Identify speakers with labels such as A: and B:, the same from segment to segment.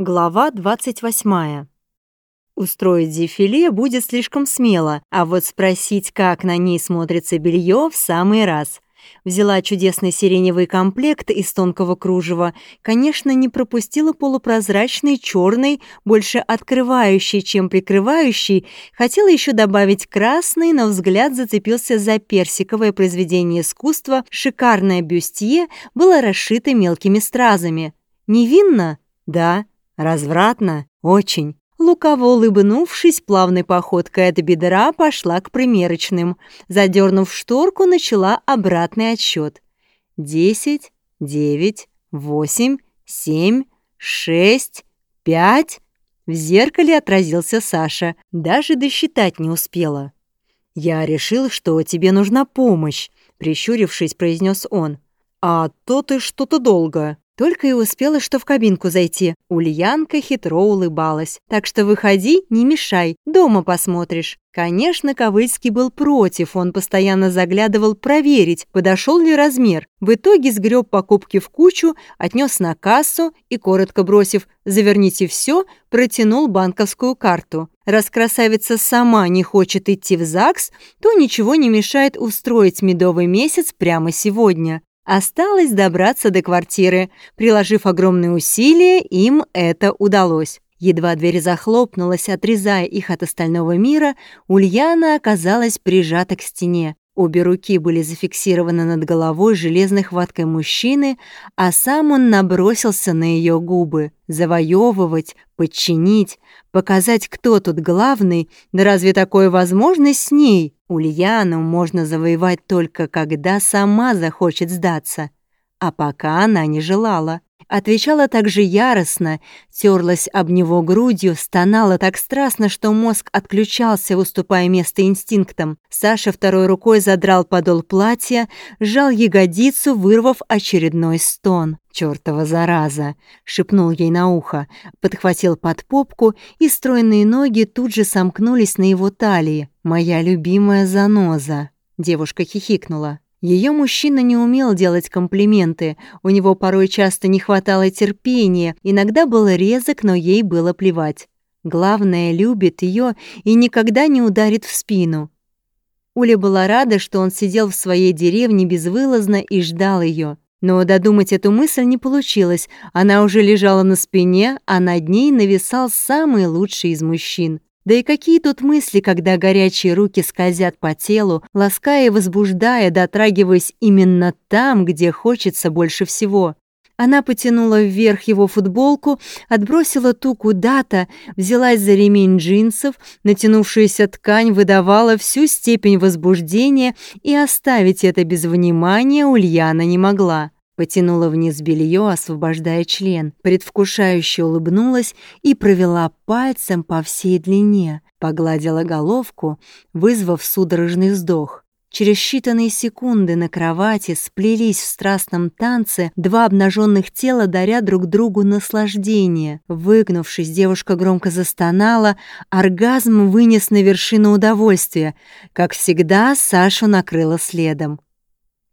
A: Глава 28. Устроить дефиле будет слишком смело, а вот спросить, как на ней смотрится белье, в самый раз. Взяла чудесный сиреневый комплект из тонкого кружева, конечно, не пропустила полупрозрачный черный, больше открывающий, чем прикрывающий, хотела еще добавить красный, но взгляд зацепился за персиковое произведение искусства, шикарное бюстье было расшито мелкими стразами. Невинно? Да. Развратно? Очень. Лукаво улыбнувшись, плавной походкой от бедра пошла к примерочным. Задернув шторку, начала обратный отсчет. Десять, девять, восемь, семь, шесть, пять. В зеркале отразился Саша. Даже досчитать не успела. «Я решил, что тебе нужна помощь», — прищурившись, произнес он. «А то ты что-то долго». Только и успела, что в кабинку зайти. Ульянка хитро улыбалась. «Так что выходи, не мешай, дома посмотришь». Конечно, Ковыльский был против, он постоянно заглядывал проверить, подошел ли размер. В итоге сгреб покупки в кучу, отнес на кассу и, коротко бросив «заверните все», протянул банковскую карту. Раз красавица сама не хочет идти в ЗАГС, то ничего не мешает устроить медовый месяц прямо сегодня. Осталось добраться до квартиры. Приложив огромные усилия, им это удалось. Едва дверь захлопнулась, отрезая их от остального мира, Ульяна оказалась прижата к стене. Обе руки были зафиксированы над головой железной хваткой мужчины, а сам он набросился на ее губы. Завоевывать, подчинить, показать, кто тут главный, да разве такое возможно с ней? Ульяну можно завоевать только когда сама захочет сдаться. А пока она не желала. Отвечала так же яростно, терлась об него грудью, стонала так страстно, что мозг отключался, уступая место инстинктам. Саша второй рукой задрал подол платья, сжал ягодицу, вырвав очередной стон. «Чёртова зараза!» — шепнул ей на ухо, подхватил под попку, и стройные ноги тут же сомкнулись на его талии. «Моя любимая заноза!» — девушка хихикнула. Ее мужчина не умел делать комплименты, у него порой часто не хватало терпения, иногда был резок, но ей было плевать. Главное, любит ее и никогда не ударит в спину. Уля была рада, что он сидел в своей деревне безвылазно и ждал ее. Но додумать эту мысль не получилось, она уже лежала на спине, а над ней нависал самый лучший из мужчин. Да и какие тут мысли, когда горячие руки скользят по телу, лаская и возбуждая, дотрагиваясь именно там, где хочется больше всего. Она потянула вверх его футболку, отбросила ту куда-то, взялась за ремень джинсов, натянувшаяся ткань выдавала всю степень возбуждения, и оставить это без внимания Ульяна не могла. Потянула вниз белье, освобождая член, предвкушающе улыбнулась и провела пальцем по всей длине, погладила головку, вызвав судорожный вздох. Через считанные секунды на кровати сплелись в страстном танце два обнаженных тела, даря друг другу наслаждение. Выгнувшись, девушка громко застонала, оргазм вынес на вершину удовольствия. Как всегда, Сашу накрыла следом.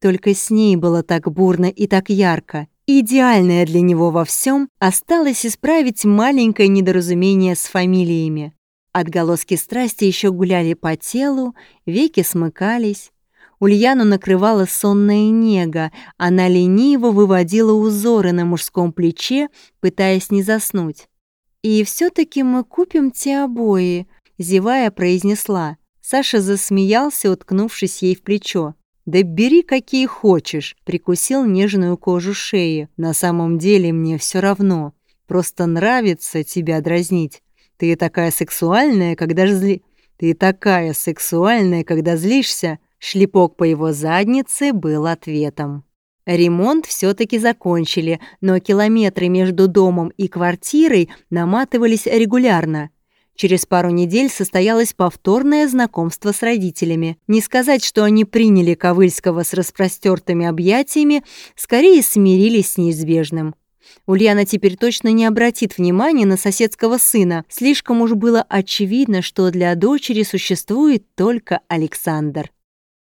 A: Только с ней было так бурно и так ярко. Идеальное для него во всем осталось исправить маленькое недоразумение с фамилиями. Отголоски страсти еще гуляли по телу, веки смыкались. Ульяну накрывала сонная нега, она лениво выводила узоры на мужском плече, пытаясь не заснуть. «И все таки мы купим те обои», — зевая произнесла. Саша засмеялся, уткнувшись ей в плечо. «Да бери какие хочешь», — прикусил нежную кожу шеи. «На самом деле мне все равно. Просто нравится тебя дразнить. Ты такая сексуальная, когда зли... Ты такая сексуальная, когда злишься». Шлепок по его заднице был ответом. Ремонт все таки закончили, но километры между домом и квартирой наматывались регулярно. Через пару недель состоялось повторное знакомство с родителями. Не сказать, что они приняли Ковыльского с распростертыми объятиями, скорее смирились с неизбежным. Ульяна теперь точно не обратит внимания на соседского сына. Слишком уж было очевидно, что для дочери существует только Александр.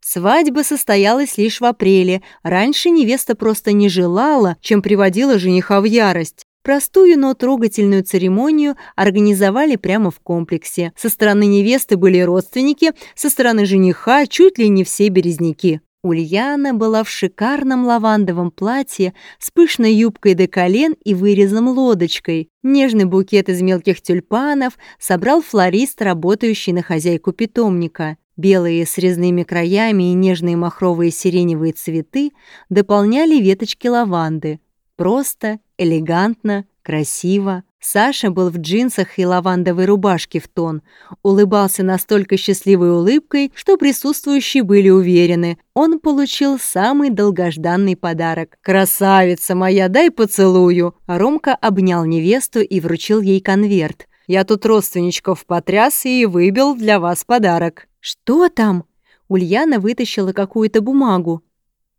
A: Свадьба состоялась лишь в апреле. Раньше невеста просто не желала, чем приводила жениха в ярость. Простую, но трогательную церемонию организовали прямо в комплексе. Со стороны невесты были родственники, со стороны жениха чуть ли не все березняки. Ульяна была в шикарном лавандовом платье с пышной юбкой до колен и вырезом лодочкой. Нежный букет из мелких тюльпанов собрал флорист, работающий на хозяйку питомника. Белые с резными краями и нежные махровые сиреневые цветы дополняли веточки лаванды. Просто, элегантно, красиво. Саша был в джинсах и лавандовой рубашке в тон. Улыбался настолько счастливой улыбкой, что присутствующие были уверены, он получил самый долгожданный подарок. «Красавица моя, дай поцелую!» Ромка обнял невесту и вручил ей конверт. «Я тут родственничков потряс и выбил для вас подарок». «Что там?» Ульяна вытащила какую-то бумагу.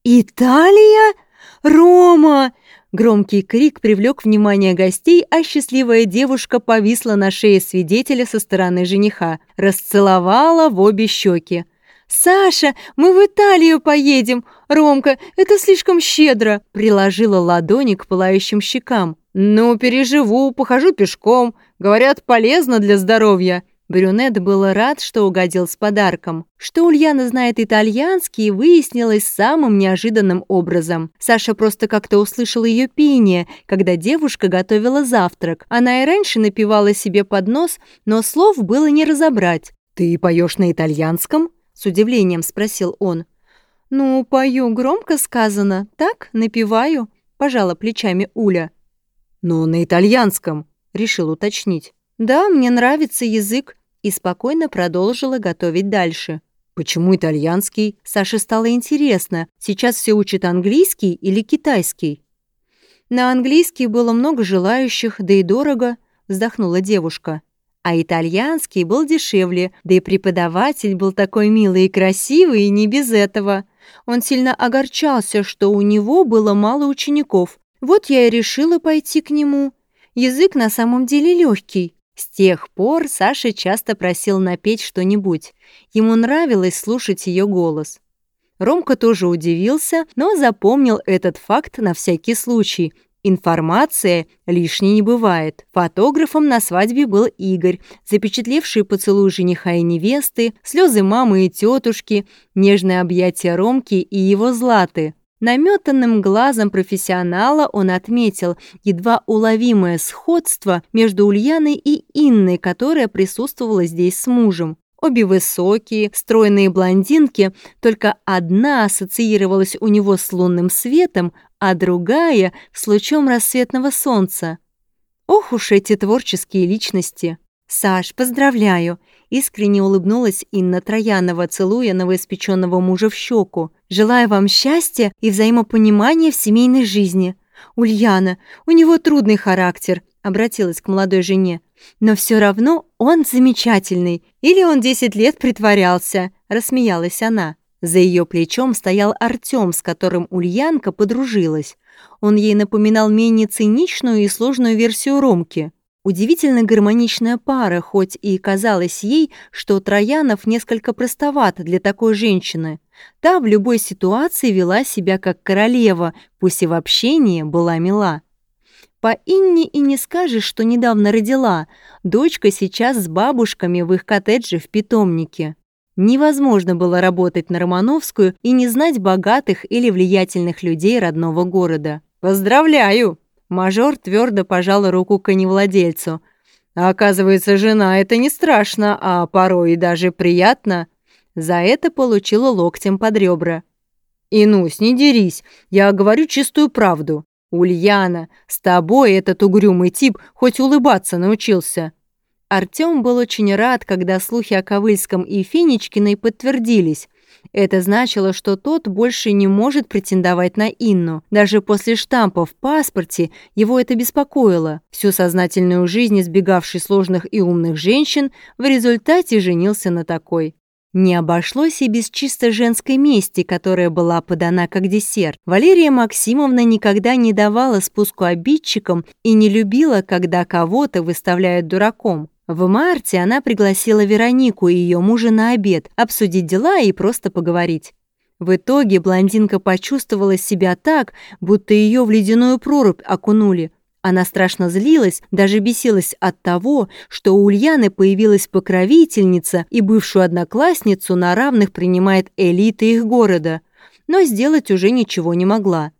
A: «Италия? Рома!» Громкий крик привлек внимание гостей, а счастливая девушка повисла на шее свидетеля со стороны жениха, расцеловала в обе щеки. «Саша, мы в Италию поедем! Ромка, это слишком щедро!» Приложила ладони к пылающим щекам. «Ну, переживу, похожу пешком. Говорят, полезно для здоровья». Брюнет был рад, что угодил с подарком. Что Ульяна знает итальянский, выяснилось самым неожиданным образом. Саша просто как-то услышал ее пение, когда девушка готовила завтрак. Она и раньше напевала себе под нос, но слов было не разобрать. «Ты поешь на итальянском?» – с удивлением спросил он. «Ну, пою громко сказано, так, напеваю», – пожала плечами Уля. «Но на итальянском», – решил уточнить. «Да, мне нравится язык и спокойно продолжила готовить дальше. Почему итальянский? Саше стало интересно, сейчас все учат английский или китайский? На английский было много желающих, да и дорого, вздохнула девушка. А итальянский был дешевле, да и преподаватель был такой милый и красивый, и не без этого. Он сильно огорчался, что у него было мало учеников. Вот я и решила пойти к нему. Язык на самом деле легкий. С тех пор Саша часто просил напеть что-нибудь. Ему нравилось слушать ее голос. Ромка тоже удивился, но запомнил этот факт на всякий случай. Информация лишней не бывает. Фотографом на свадьбе был Игорь, запечатлевший поцелуй жениха и невесты, слезы мамы и тетушки, нежное объятие Ромки и его Златы. Наметанным глазом профессионала он отметил едва уловимое сходство между Ульяной и Инной, которая присутствовала здесь с мужем. Обе высокие, стройные блондинки, только одна ассоциировалась у него с лунным светом, а другая — с лучом рассветного солнца. Ох уж эти творческие личности! «Саш, поздравляю!» — искренне улыбнулась Инна Троянова, целуя новоиспеченного мужа в щеку. «Желаю вам счастья и взаимопонимания в семейной жизни. Ульяна, у него трудный характер», — обратилась к молодой жене. «Но все равно он замечательный. Или он десять лет притворялся», — рассмеялась она. За ее плечом стоял Артем, с которым Ульянка подружилась. Он ей напоминал менее циничную и сложную версию Ромки. Удивительно гармоничная пара, хоть и казалось ей, что Троянов несколько простоват для такой женщины. Та в любой ситуации вела себя как королева, пусть и в общении была мила. По Инне и не скажешь, что недавно родила. Дочка сейчас с бабушками в их коттедже в питомнике. Невозможно было работать на Романовскую и не знать богатых или влиятельных людей родного города. «Поздравляю!» Мажор твердо пожал руку коневладельцу. А оказывается, жена — это не страшно, а порой и даже приятно. За это получила локтем под ребра. «Инусь, не дерись, я говорю чистую правду. Ульяна, с тобой этот угрюмый тип хоть улыбаться научился». Артём был очень рад, когда слухи о Ковыльском и Фенечкиной подтвердились. Это значило, что тот больше не может претендовать на Инну. Даже после штампа в паспорте его это беспокоило. Всю сознательную жизнь избегавший сложных и умных женщин в результате женился на такой. Не обошлось и без чисто женской мести, которая была подана как десерт. Валерия Максимовна никогда не давала спуску обидчикам и не любила, когда кого-то выставляют дураком. В марте она пригласила Веронику и ее мужа на обед, обсудить дела и просто поговорить. В итоге блондинка почувствовала себя так, будто ее в ледяную прорубь окунули. Она страшно злилась, даже бесилась от того, что у Ульяны появилась покровительница и бывшую одноклассницу на равных принимает элиты их города, но сделать уже ничего не могла.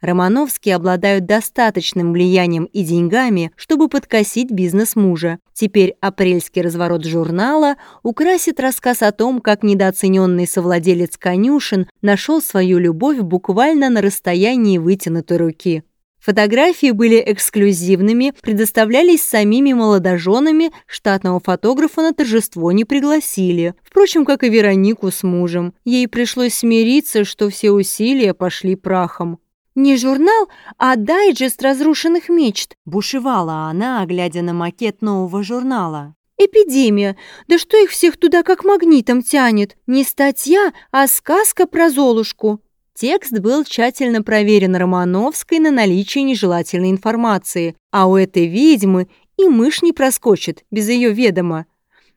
A: Романовские обладают достаточным влиянием и деньгами, чтобы подкосить бизнес мужа. Теперь апрельский разворот журнала украсит рассказ о том, как недооцененный совладелец конюшен нашел свою любовь буквально на расстоянии вытянутой руки. Фотографии были эксклюзивными, предоставлялись самими молодоженами, штатного фотографа на торжество не пригласили. Впрочем, как и Веронику с мужем. Ей пришлось смириться, что все усилия пошли прахом.
B: «Не журнал, а дайджест разрушенных мечт», –
A: бушевала она, глядя на макет нового журнала.
B: «Эпидемия! Да что их всех туда как магнитом тянет? Не статья, а сказка про Золушку!»
A: Текст был тщательно проверен Романовской на наличие нежелательной информации, а у этой ведьмы и мышь не проскочит без ее ведома.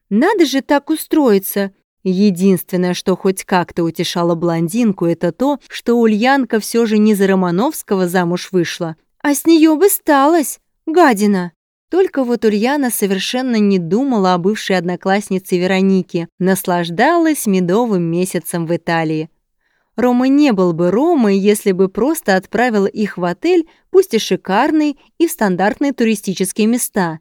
B: Надо же так устроиться.
A: Единственное, что хоть как-то утешало блондинку, это то, что Ульянка все же не за Романовского замуж вышла.
B: А с нее бы сталось, гадина.
A: Только вот Ульяна совершенно не думала о бывшей однокласснице Веронике, наслаждалась медовым месяцем в Италии. Рома не был бы Ромой, если бы просто отправил их в отель, пусть и шикарный, и в стандартные туристические места.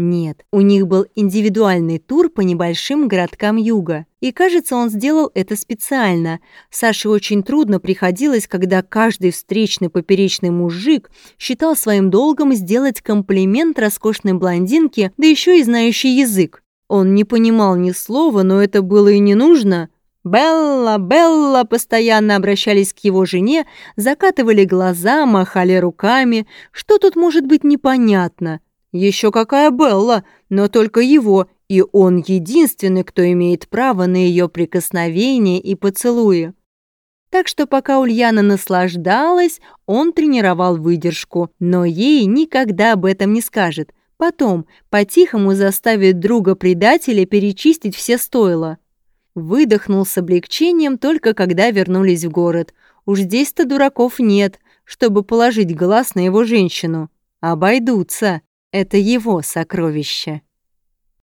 A: Нет, у них был индивидуальный тур по небольшим городкам юга. И кажется, он сделал это специально. Саше очень трудно приходилось, когда каждый встречный поперечный мужик считал своим долгом сделать комплимент роскошной блондинке, да еще и знающий язык. Он не понимал ни слова, но это было и не нужно. «Белла, Белла!» постоянно обращались к его жене, закатывали глаза, махали руками. Что тут может быть непонятно? Еще какая Белла, но только его, и он единственный, кто имеет право на ее прикосновение и поцелуи. Так что пока Ульяна наслаждалась, он тренировал выдержку, но ей никогда об этом не скажет. Потом по-тихому заставит друга-предателя перечистить все стойла. Выдохнул с облегчением только когда вернулись в город. Уж здесь-то дураков нет, чтобы положить глаз на его женщину. Обойдутся. Это его сокровище.